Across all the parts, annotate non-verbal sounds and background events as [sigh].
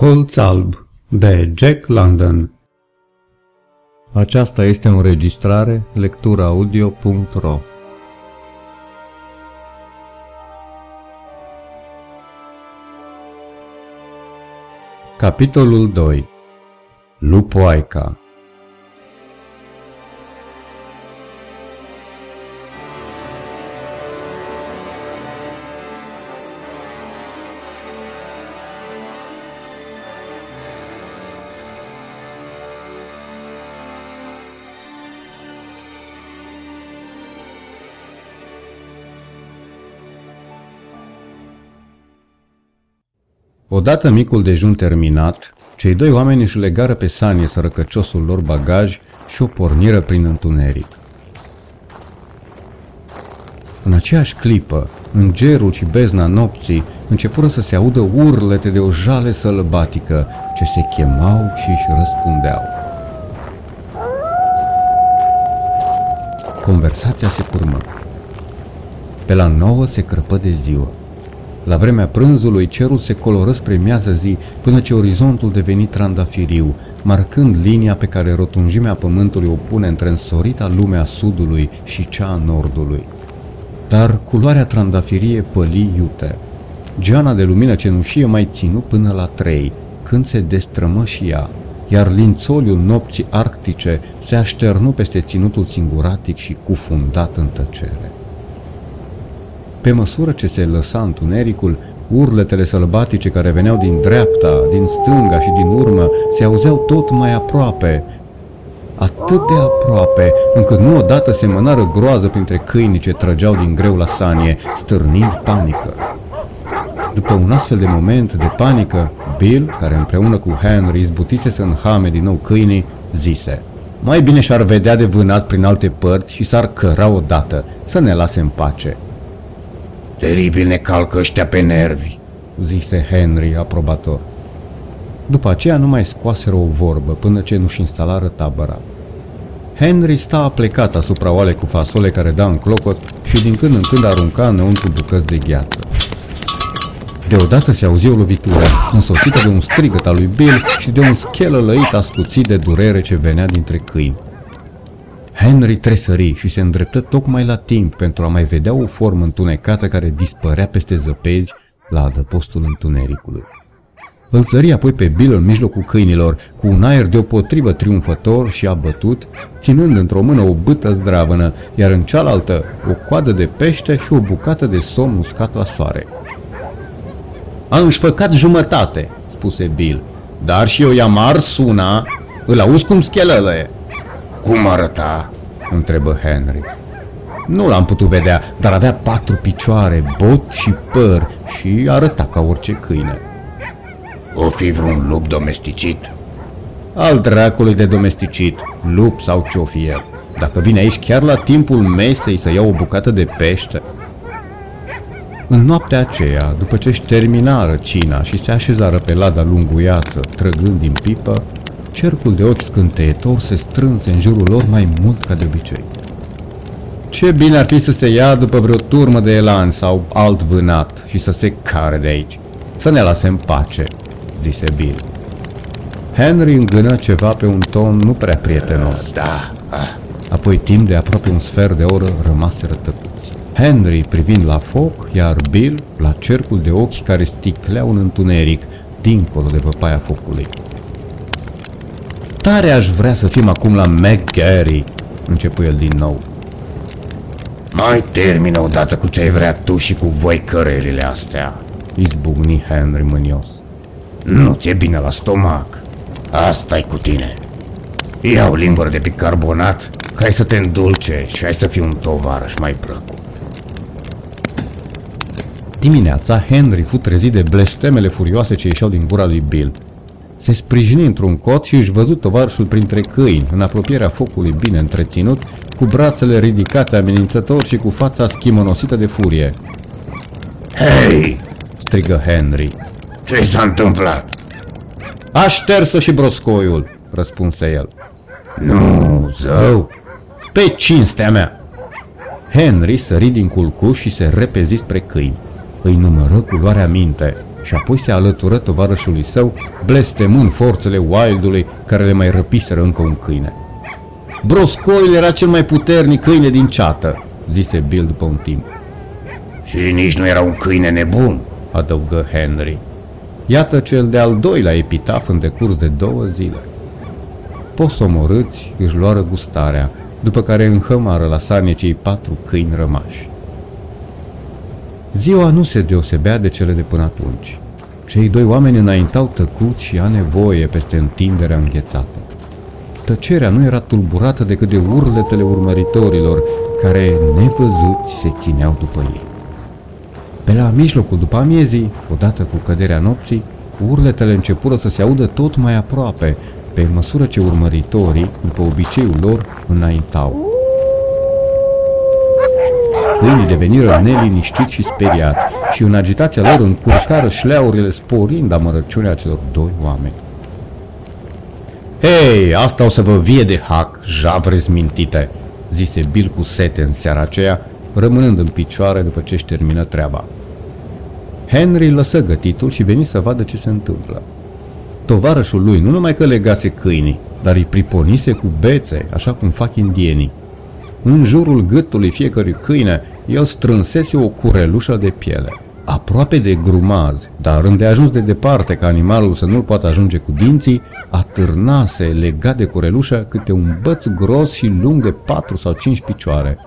Colț alb de Jack London. Aceasta este o înregistrare lecturaudio.ro Capitolul 2 Lupoaica Odată micul dejun terminat, cei doi oameni își legară pe sanie sărăcăciosul lor bagaj și o porniră prin întuneric. În aceeași clipă, în gerul și bezna nopții, începură să se audă urlete de o jale sălbatică ce se chemau și își răspundeau. Conversația se curmă. Pe la nouă se crăpă de ziua. La vremea prânzului, cerul se coloră spre miază zi, până ce orizontul deveni trandafiriu, marcând linia pe care rotunjimea pământului o pune între însorita lumea sudului și cea a nordului. Dar culoarea trandafirie păli iute. Geana de lumină cenușie mai ținu până la trei, când se destrămă și ea, iar lințoliul nopții arctice se așternu peste ținutul singuratic și cufundat în tăcere. Pe măsură ce se lăsa întunericul, urletele sălbatice care veneau din dreapta, din stânga și din urmă se auzeau tot mai aproape, atât de aproape, încât nu odată se mănară groază printre câinii ce trăgeau din greu la sanie, stârnind panică. După un astfel de moment de panică, Bill, care împreună cu Henry izbutise să înhame din nou câinii, zise Mai bine și-ar vedea de vânat prin alte părți și s-ar căra odată, să ne lase în pace. Teribil ne calcă ăștia pe nervi, zise Henry, aprobator. După aceea nu mai scoaseră o vorbă până ce nu-și instalară tabăra. Henry sta plecat asupra oale cu fasole care da în clocot și din când în când arunca înăuntru bucăți de gheață. Deodată se auzi o lovitură, însoțită de un strigăt al lui Bill și de un schelă lăit ascuțit de durere ce venea dintre câini. Henry tresări și se îndreptă tocmai la timp pentru a mai vedea o formă întunecată care dispărea peste zăpezi la adăpostul întunericului. Îl țări apoi pe Bill în mijlocul câinilor, cu un aer deopotrivă triumfător și abătut, ținând într-o mână o bâtă zdravănă, iar în cealaltă o coadă de pește și o bucată de somn uscat la soare. A înșfăcat jumătate, spuse Bill, dar și eu i-am ars una, îl auzi cum schelălăie. Cum arăta? întrebă Henry. Nu l-am putut vedea, dar avea patru picioare, bot și păr și arăta ca orice câine. O fi vreun lup domesticit? Al dracului de domesticit, lup sau ce-o fi el. Dacă vine aici chiar la timpul mesei să iau o bucată de pește. În noaptea aceea, după ce își terminară cina și se așezară pe lada lunguiață, trăgând din pipă, Cercul de ochi scânteietor se strânse în jurul lor mai mult ca de obicei. Ce bine ar fi să se ia după vreo turmă de elan sau alt vânat și să se care de aici. Să ne lase în pace, zise Bill. Henry îngână ceva pe un ton nu prea prietenos. Da. Apoi timp de aproape un sfert de oră rămase rătăcuți. Henry privind la foc, iar Bill la cercul de ochi care sticleau în întuneric, dincolo de văpaia focului. Tare aș vrea să fim acum la McGarry, începu el din nou. Mai termină odată cu ce ai vrea tu și cu voi cărelile astea, izbucni Henry mânios. Nu ți-e bine la stomac. asta e cu tine. Ia o lingură de bicarbonat, ca să te îndulce și ai să fii un tovarăș mai plăcut. Dimineața, Henry fu trezit de blestemele furioase ce ieșeau din gura lui Bill. Se sprijini într-un cot și își văzut tovarșul printre câini, în apropierea focului bine întreținut, cu brațele ridicate amenințător și cu fața schimonosită de furie. Hei! strigă Henry. Ce s-a întâmplat? A ștersă și broscoiul, răspunse el. Nu, zău! Pe cinstea mea! Henry sări din culcuș și se repezi spre câini. Îi numără cu luarea minte. Și apoi se alătură tovarășului său, blestemând forțele Wildului care le mai răpiseră încă un câine. Broscoil era cel mai puternic câine din ceată, zise Bill după un timp. Și nici nu era un câine nebun, adăugă Henry. Iată cel de-al doilea epitaf în decurs de două zile. Posomorâți își luară gustarea, după care înhămară la sanie cei patru câini rămași. Ziua nu se deosebea de cele de până atunci. Cei doi oameni înaintau tăcuți și a nevoie peste întinderea înghețată. Tăcerea nu era tulburată decât de urletele urmăritorilor, care, nevăzuți, se țineau după ei. Pe la mijlocul după amiezii, odată cu căderea nopții, urletele începură să se audă tot mai aproape, pe măsură ce urmăritorii, după obiceiul lor, înaintau. Câinii deveniră neliniștiți și speriați și în agitația lor încurcară șleaurile sporind amărăciunea celor doi oameni. Hei, asta o să vă vie de hac, javre zmintite, zise Bill cu sete în seara aceea, rămânând în picioare după ce își termină treaba. Henry lăsă gătitul și veni să vadă ce se întâmplă. Tovarășul lui nu numai că legase câinii, dar îi priponise cu bețe, așa cum fac indienii. În jurul gâtului fiecărui câine, el strânsese o curelușă de piele. Aproape de grumaz, dar îndeajuns de departe ca animalul să nu-l poată ajunge cu dinții, atârnase legat de curelușă câte un băț gros și lung de 4 sau 5 picioare.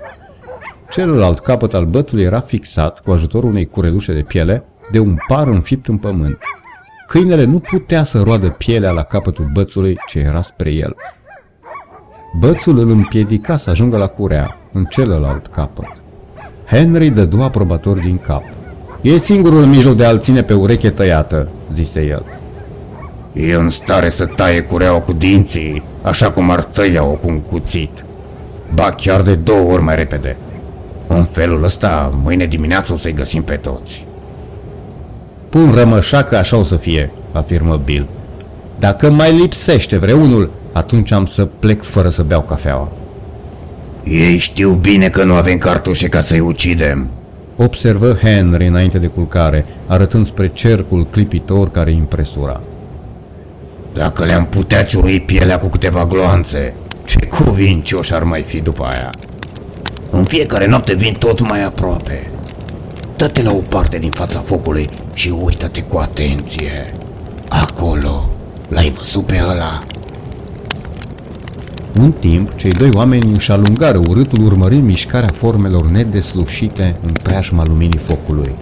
Celălalt capăt al bățului era fixat, cu ajutorul unei curelușe de piele, de un par înfipt în pământ. Câinele nu putea să roadă pielea la capătul bățului ce era spre el. Bățul îl împiedica să ajungă la curea, în celălalt capăt. Henry dădu aprobator din cap. E singurul mijloc de a-l ține pe ureche tăiată, zise el. E în stare să taie cureaua cu dinții, așa cum ar tăia-o cu un cuțit. Ba chiar de două ori mai repede. În felul ăsta, mâine dimineață o să-i găsim pe toți. Pun rămășa că așa o să fie, afirmă Bill. Dacă mai lipsește vreunul, atunci am să plec fără să beau cafeaua. Ei știu bine că nu avem cartușe ca să-i ucidem, observă Henry înainte de culcare, arătând spre cercul clipitor care impresura. Dacă le-am putea ciurui pielea cu câteva gloanțe, ce cuvincioși ar mai fi după aia. În fiecare noapte vin tot mai aproape. Dă-te la o parte din fața focului și uită-te cu atenție. Acolo, l-ai văzut pe ăla? În timp, cei doi oameni își alungară urâtul urmărind mișcarea formelor nedeslușite în preajma luminii focului.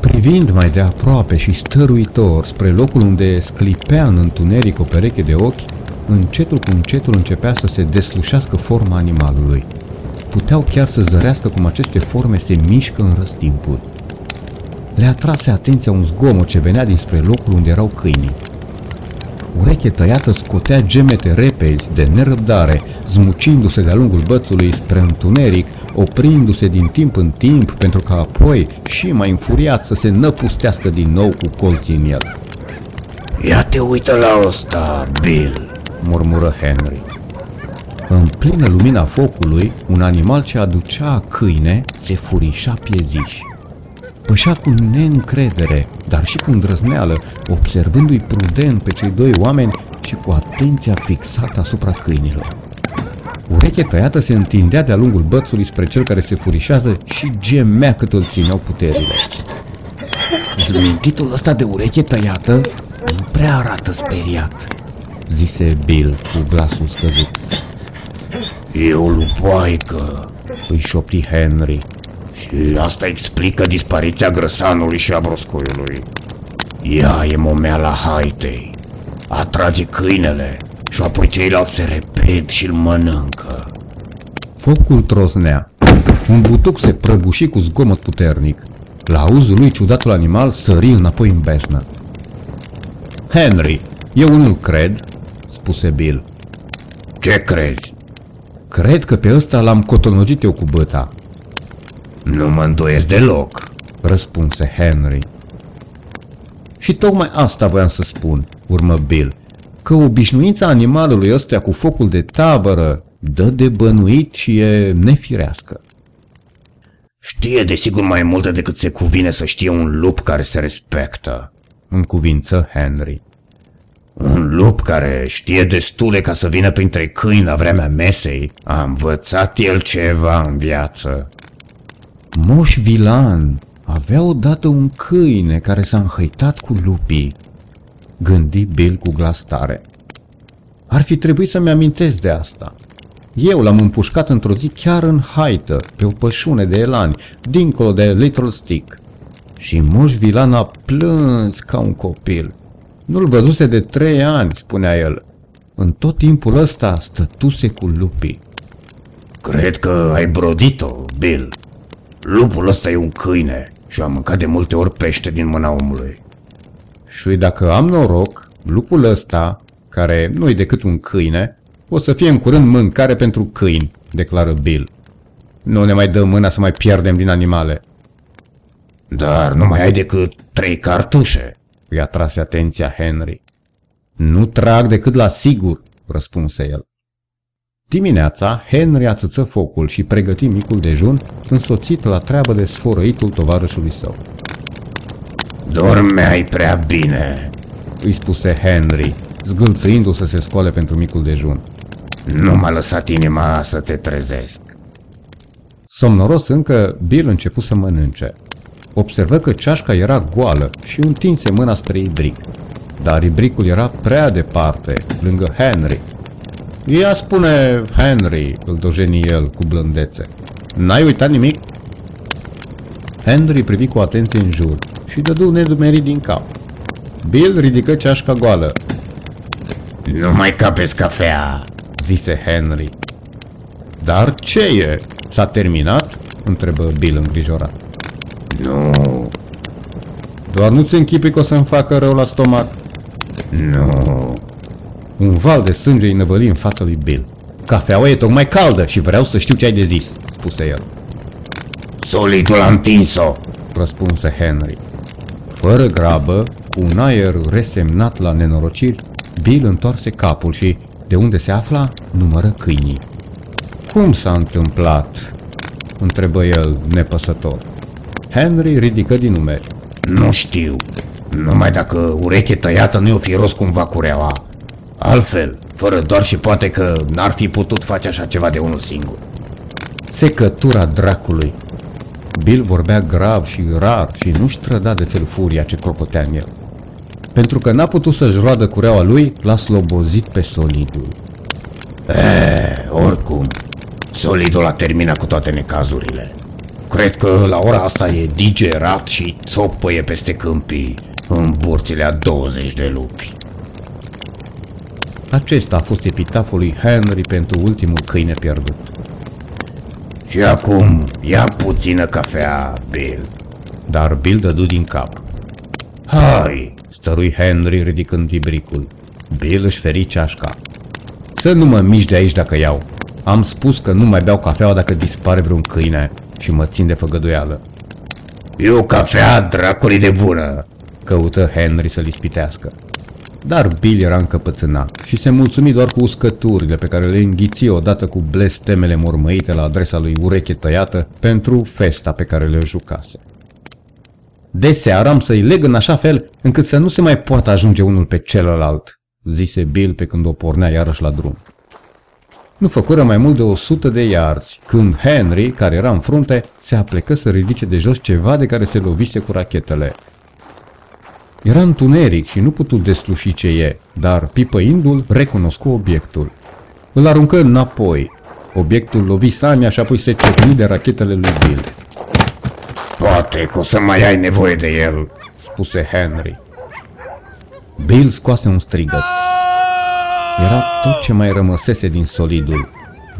Privind mai de aproape și stăruitor spre locul unde sclipea în întuneric o pereche de ochi, încetul cu încetul începea să se deslușească forma animalului. Puteau chiar să zărească cum aceste forme se mișcă în răstimpul. Le atrase atenția un zgomot ce venea dinspre locul unde erau câinii. Ureche tăiată scotea gemete repezi de nerăbdare, zmucindu-se de-a lungul bățului spre întuneric, oprindu-se din timp în timp pentru ca apoi, și mai înfuriat, să se năpustească din nou cu colții în el. Ia te uită la ăsta, Bill, murmură Henry. În plină lumina focului, un animal ce aducea câine se furișa pieziși. Pășea cu neîncredere, dar și cu îndrăzneală, observându-i prudent pe cei doi oameni și cu atenția fixată asupra câinilor. Ureche tăiată se întindea de-a lungul bățului spre cel care se furișează și gemea cât îl țineau puterile. Zmintitul ăsta de ureche tăiată nu prea arată speriat, zise Bill cu glasul scăzut. E o lupoaică, îi șopti Henry. Și asta explică dispariția grăsanului și a broscoiului. Ea e momeala haitei, atrage câinele și apoi ceilalți se repet și îl mănâncă. Focul trosnea. Un butuc se prăbuși cu zgomot puternic. La auzul lui ciudatul animal sări înapoi în besnă. Henry, eu nu cred, spuse Bill. Ce crezi? Cred că pe ăsta l-am cotonogit eu cu băta. Nu mă îndoiesc deloc, răspunse Henry. Și tocmai asta voiam să spun, urmă Bill, că obișnuința animalului ăsta cu focul de tabără dă de bănuit și e nefirească. Știe desigur mai multe decât se cuvine să știe un lup care se respectă, în cuvință Henry. Un lup care știe destule ca să vină printre câini la vremea mesei, a învățat el ceva în viață. Moș Vilan avea odată un câine care s-a înhăitat cu lupii, gândi Bill cu glas tare. Ar fi trebuit să-mi amintesc de asta. Eu l-am împușcat într-o zi chiar în haită, pe o pășune de elani, dincolo de Little Stick. Și Moș Vilan a plâns ca un copil. Nu-l văzuse de trei ani, spunea el. În tot timpul ăsta stătuse cu lupii. Cred că ai brodit-o, Bill. Lupul ăsta e un câine și am mâncat de multe ori pește din mâna omului. Și dacă am noroc, lupul ăsta, care nu-i decât un câine, o să fie în curând mâncare pentru câini, declară Bill. Nu ne mai dă mâna să mai pierdem din animale. Dar nu mai ai decât trei cartușe, îi atrase atenția Henry. Nu trag decât la sigur, răspunse el. Dimineața, Henry ațăță focul și pregăti micul dejun, însoțit la treabă de sfărăitul tovarășului său. Dormeai prea bine, îi spuse Henry, zgâlțâindu se să se scoale pentru micul dejun. Nu m-a lăsat inima să te trezesc. Somnoros încă, Bill început să mănânce. Observă că ceașca era goală și întinse mâna spre Ibric. Dar Ibricul era prea departe, lângă Henry. Ia spune, Henry, îl dojeni el cu blândețe. N-ai uitat nimic? Henry privi cu atenție în jur și dădu nedumerit din cap. Bill ridică ceașca goală. Nu mai capeți cafea, zise Henry. Dar ce e? S-a terminat? întrebă Bill îngrijorat. Nu. Doar nu-ți închipui că o să-mi facă rău la stomac? Nu. Un val de sânge îi năvăli în fața lui Bill. Cafeaua e tocmai caldă și vreau să știu ce ai de zis, spuse el. Solidul a întins-o, răspunse Henry. Fără grabă, cu un aer resemnat la nenorociri, Bill întoarse capul și, de unde se afla, numără câinii. Cum s-a întâmplat? întrebă el, nepăsător. Henry ridică din numeri. Nu știu. Numai dacă ureche tăiată nu i-o fi rost cumva cureaua. Altfel, fără doar și poate că n-ar fi putut face așa ceva de unul singur. Secătura dracului. Bill vorbea grav și rar și nu-și trăda de fel furia ce crocotea în el. Pentru că n-a putut să-și roadă cureaua lui, l-a slobozit pe solidul. E, oricum, solidul a terminat cu toate necazurile. Cred că la ora asta e digerat și țopăie peste câmpii în burțile a 20 de lupi. Acesta a fost epitaful lui Henry pentru ultimul câine pierdut. Și acum ia puțină cafea, Bill. Dar Bill dădu din cap. Hai, stărui Henry ridicând ibricul. Bill își feri ceașca. Să nu mă miști de aici dacă iau. Am spus că nu mai beau cafeaua dacă dispare vreun câine și mă țin de făgăduială. E o cafea dracului de bună, căută Henry să-l ispitească. Dar Bill era încăpățânat și se mulțumi doar cu uscăturile pe care le înghiți odată cu blestemele mormăite la adresa lui ureche tăiată pentru festa pe care le jucase. De seară am să-i leg în așa fel încât să nu se mai poată ajunge unul pe celălalt, zise Bill pe când o pornea iarăși la drum. Nu făcură mai mult de o sută de iarzi, când Henry, care era în frunte, se aplecă să ridice de jos ceva de care se lovise cu rachetele. Era întuneric și nu putu desluși ce e, dar pipăindu-l recunoscu obiectul. Îl aruncă înapoi. Obiectul lovi Samia și apoi se cepni de rachetele lui Bill. Poate că o să mai ai nevoie de el, spuse Henry. Bill scoase un strigăt. Era tot ce mai rămăsese din solidul,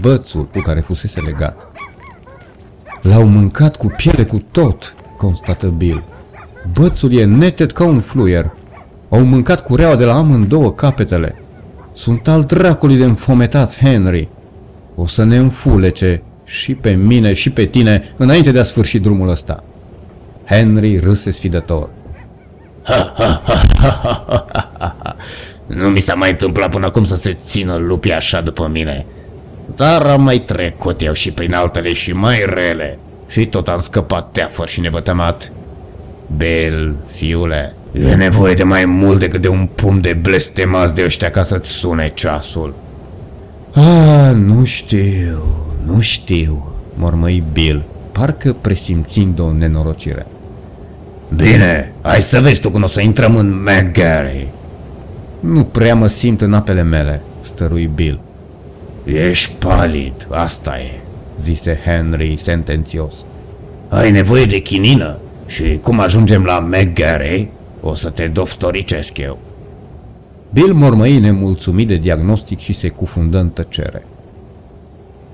bățul cu care fusese legat. L-au mâncat cu piele cu tot, constată Bill. Bățul e neted ca un fluier. Au mâncat cureaua de la amândouă capetele. Sunt al dracului de înfometați, Henry. O să ne înfulece și pe mine și pe tine înainte de a sfârși drumul ăsta. Henry râse sfidător. Ha, ha, ha, ha, ha, ha, ha. Nu mi s-a mai întâmplat până acum să se țină lupii așa după mine. Dar am mai trecut eu și prin altele și mai rele. Și tot am scăpat teafăr și nebătămat. Bill, fiule, e nevoie de mai mult decât de un pum de blestemați de ăștia ca să-ți sune ceasul. Ah, nu știu, nu știu, mormăi Bill, parcă presimțind o nenorocire. Bine, hai să vezi tu când o să intrăm în McGarry. Nu prea mă simt în apele mele, stărui Bill. Ești palid, asta e, zise Henry sentențios. Ai nevoie de chinină și cum ajungem la McGarry, o să te doftoricesc eu. Bill mormăi nemulțumit de diagnostic și se cufundă în tăcere.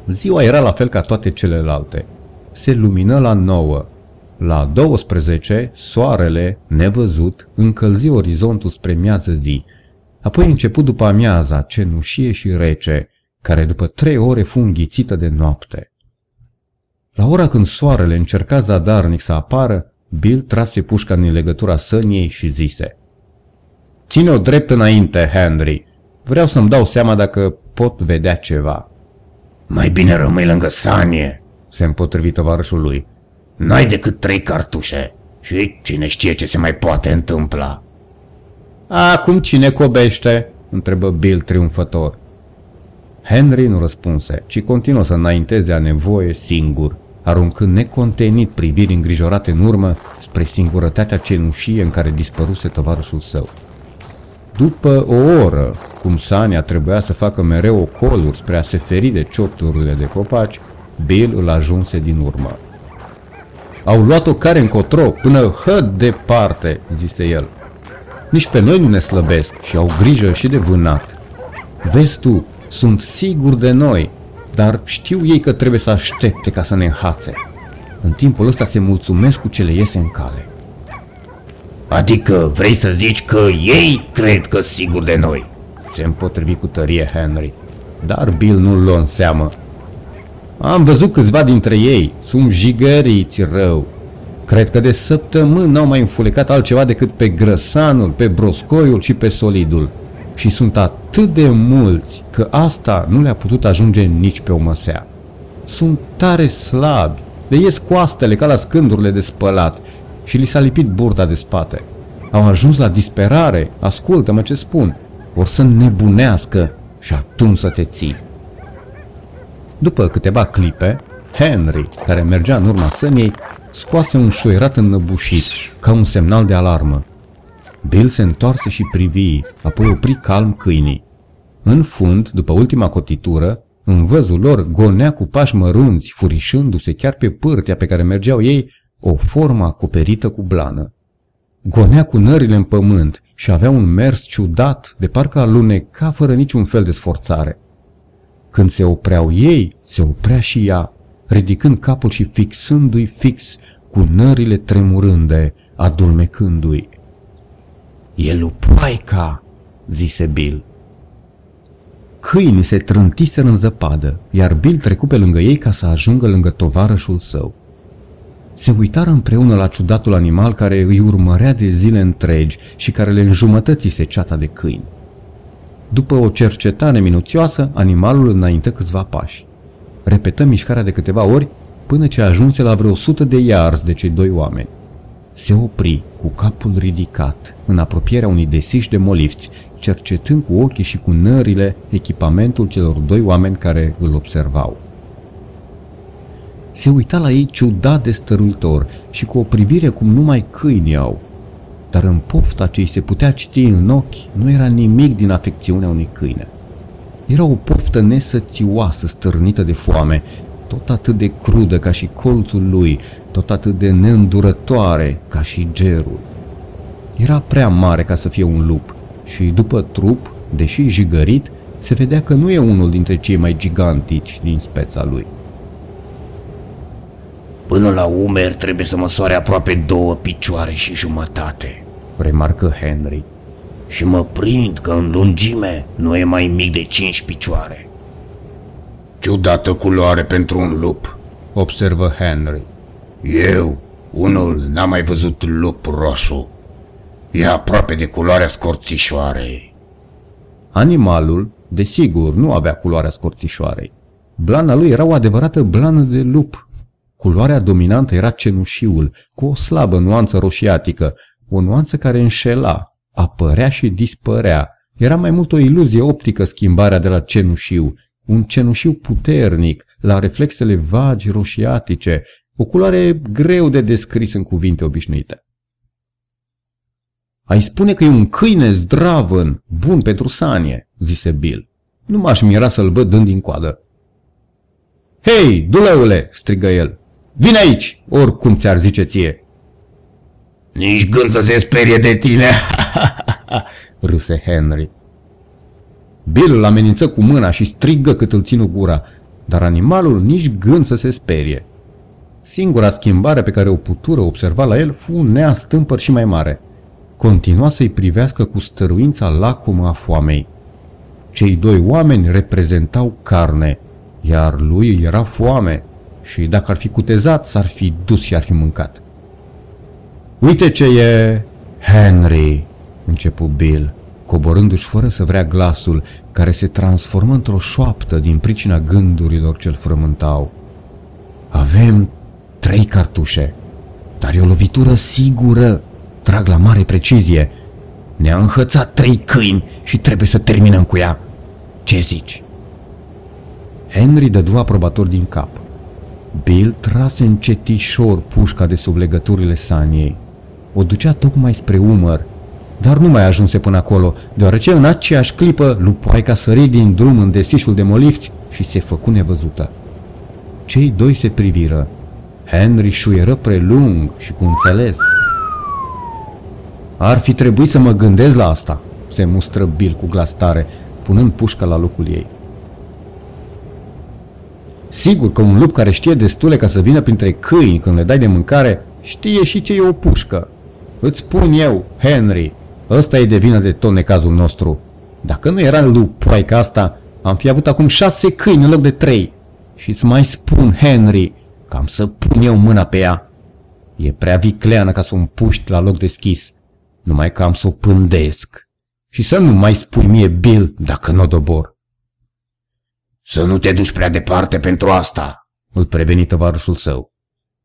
Ziua era la fel ca toate celelalte. Se lumină la 9. La 12, soarele, nevăzut, încălzi orizontul spre miază zi. Apoi început după amiaza, cenușie și rece, care după trei ore fu înghițită de noapte. La ora când soarele încerca zadarnic să apară, Bill trase pușca din legătura săniei și zise Ține-o drept înainte, Henry. Vreau să-mi dau seama dacă pot vedea ceva. Mai bine rămâi lângă sanie, se împotrivi tovarășul lui. N-ai decât trei cartușe și cine știe ce se mai poate întâmpla. Acum cine cobește? întrebă Bill triumfător. Henry nu răspunse, ci continuă să înainteze a nevoie singur, aruncând necontenit priviri îngrijorate în urmă spre singurătatea cenușie în care dispăruse tovarășul său. După o oră, cum Sania trebuia să facă mereu ocoluri spre a se feri de ciopturile de copaci, Bill îl ajunse din urmă. Au luat-o care încotro, până hă departe, zise el. Nici pe noi nu ne slăbesc și au grijă și de vânat. Vezi tu, sunt sigur de noi, dar știu ei că trebuie să aștepte ca să ne înhațe. În timpul ăsta se mulțumesc cu ce le iese în cale. Adică vrei să zici că ei cred că sigur de noi? Se împotrivi cu tărie Henry, dar Bill nu-l luă în seamă. Am văzut câțiva dintre ei, sunt jigăriți rău. Cred că de săptămâni n-au mai înfulecat altceva decât pe grăsanul, pe broscoiul și pe solidul și sunt atât de mulți că asta nu le-a putut ajunge nici pe o măsea. Sunt tare slabi, le ies coastele ca la scândurile de spălat și li s-a lipit burta de spate. Au ajuns la disperare, ascultă-mă ce spun, vor să nebunească și atunci să te ții. După câteva clipe, Henry, care mergea în urma săniei, scoase un șoierat înnăbușit, ca un semnal de alarmă. Bill se întoarse și privi, apoi opri calm câinii. În fund, după ultima cotitură, în văzul lor gonea cu pași mărunți, furișându-se chiar pe pârtea pe care mergeau ei, o formă acoperită cu blană. Gonea cu nările în pământ și avea un mers ciudat, de parcă aluneca fără niciun fel de sforțare. Când se opreau ei, se oprea și ea, ridicând capul și fixându-i fix, cu nările tremurânde, adulmecându-i. E lupoaica, zise Bill. Câinii se trântiseră în zăpadă, iar Bill trecu pe lângă ei ca să ajungă lângă tovarășul său. Se uitară împreună la ciudatul animal care îi urmărea de zile întregi și care le înjumătățise ceata de câini. După o cercetare minuțioasă, animalul înaintă câțiva pași. Repetă mișcarea de câteva ori până ce ajunse la vreo sută de iarzi de cei doi oameni. Se opri, cu capul ridicat, în apropierea unui desiș de molifți, cercetând cu ochii și cu nările echipamentul celor doi oameni care îl observau. Se uita la ei ciudat de stăruitor și cu o privire cum numai câini au. Dar în pofta ce îi se putea citi în ochi nu era nimic din afecțiunea unui câine. Era o poftă nesățioasă stârnită de foame, tot atât de crudă ca și colțul lui, tot atât de neîndurătoare ca și gerul. Era prea mare ca să fie un lup și după trup, deși jigărit, se vedea că nu e unul dintre cei mai gigantici din speța lui. Până la umer trebuie să măsoare aproape două picioare și jumătate, remarcă Henry. Și mă prind că în lungime nu e mai mic de cinci picioare. Ciudată culoare pentru un lup, observă Henry. Eu, unul, n-am mai văzut lup roșu. E aproape de culoarea scorțișoarei. Animalul, desigur, nu avea culoarea scorțișoarei. Blana lui era o adevărată blană de lup, Culoarea dominantă era cenușiul, cu o slabă nuanță roșiatică, o nuanță care înșela, apărea și dispărea. Era mai mult o iluzie optică schimbarea de la cenușiu, un cenușiu puternic, la reflexele vagi roșiatice, o culoare greu de descris în cuvinte obișnuite. Ai spune că e un câine zdravăn, bun pentru sanie, zise Bill. Nu m-aș mira să-l văd dând din coadă. Hei, duleule, strigă el, vine aici, oricum ți-ar zice ție. Nici gând să se sperie de tine, [laughs] râse Henry. Bill îl amenință cu mâna și strigă cât îl ținu gura, dar animalul nici gând să se sperie. Singura schimbare pe care o putură observa la el fu un neastâmpăr și mai mare. Continua să-i privească cu stăruința lacumă a foamei. Cei doi oameni reprezentau carne, iar lui era foame și dacă ar fi cutezat, s-ar fi dus și ar fi mâncat. Uite ce e Henry, începu Bill, coborându-și fără să vrea glasul, care se transformă într-o șoaptă din pricina gândurilor ce-l frământau. Avem trei cartușe, dar e o lovitură sigură, trag la mare precizie. Ne-a înhățat trei câini și trebuie să terminăm cu ea. Ce zici? Henry dădu aprobator din cap. Bill trase încetișor pușca de sub legăturile saniei. O ducea tocmai spre umăr, dar nu mai ajunse până acolo, deoarece în aceeași clipă lupoaica sări din drum în desișul de molifți și se făcu nevăzută. Cei doi se priviră. Henry șuieră prelung și cu înțeles. Ar fi trebuit să mă gândesc la asta, se mustră Bill cu glas tare, punând pușca la locul ei. Sigur că un lup care știe destule ca să vină printre câini când le dai de mâncare, știe și ce e o pușcă. Îți spun eu, Henry, ăsta e de vină de tot necazul nostru. Dacă nu era lupoaica asta, am fi avut acum șase câini în loc de trei. Și îți mai spun, Henry, că am să pun eu mâna pe ea. E prea vicleană ca să o împuști la loc deschis, numai că am să o pândesc. Și să nu mai spui mie, Bill, dacă nu o dobor. Să nu te duci prea departe pentru asta, îl preveni tovarășul său.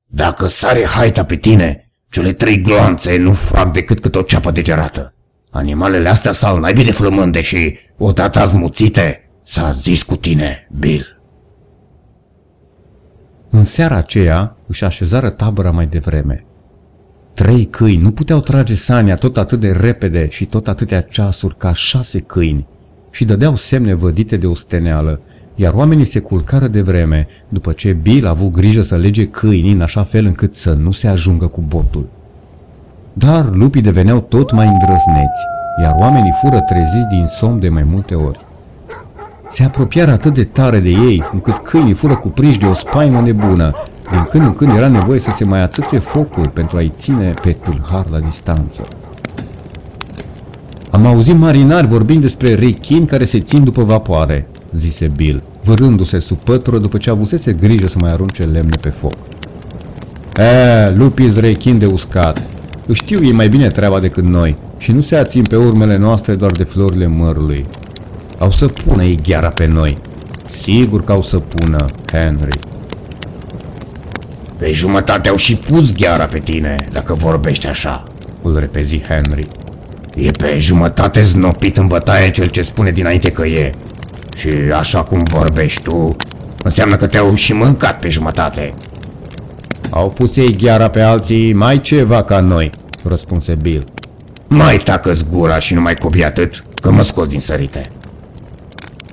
Dacă sare haita pe tine, cele trei gloanțe nu fac decât cât o ceapă degerată. Animalele astea s-au naibii de flămânde și, odată azmuțite, s-a zis cu tine, Bill. În seara aceea își așezară tabăra mai devreme. Trei câini nu puteau trage sania tot atât de repede și tot atâtea ceasuri ca șase câini și dădeau semne vădite de o steneală, iar oamenii se culcară de vreme, după ce Bill a avut grijă să lege câinii în așa fel încât să nu se ajungă cu botul. Dar lupii deveneau tot mai îndrăzneți, iar oamenii fură treziți din somn de mai multe ori. Se apropiară atât de tare de ei, încât câinii fură cuprinși de o spaimă nebună. Din când în când era nevoie să se mai atâțe focul pentru a-i ține pe tâlhar la distanță. Am auzit marinari vorbind despre rechini care se țin după vapoare, zise Bill, vârându-se sub pătură după ce avusese grijă să mai arunce lemne pe foc. E, lupiți rechin de uscat. Își știu ei mai bine treaba decât noi și nu se ațin pe urmele noastre doar de florile mărului. Au să pună ei gheara pe noi. Sigur că au să pună, Henry. Pe jumătate au și pus gheara pe tine, dacă vorbești așa, îl repezi Henry. E pe jumătate znopit în bătaie cel ce spune dinainte că e. Și așa cum vorbești tu, înseamnă că te-au și mâncat pe jumătate. Au pus ei gheara pe alții mai ceva ca noi, răspunse Bill. Mai tacă gura și nu mai cobi atât, că mă scos din sărite.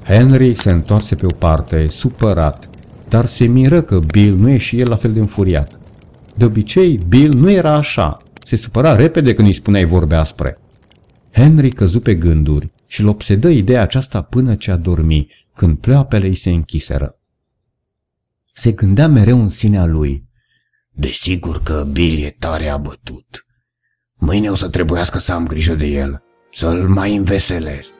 Henry se întoarse pe o parte, supărat, dar se miră că Bill nu e și el la fel de înfuriat. De obicei, Bill nu era așa, se supăra repede când îi spuneai vorbe aspre. Henry căzu pe gânduri și l obsedă ideea aceasta până ce a dormi, când pleoapele îi se închiseră. Se gândea mereu în sinea lui. Desigur că Bill e tare abătut. Mâine o să trebuiască să am grijă de el, să-l mai înveselesc.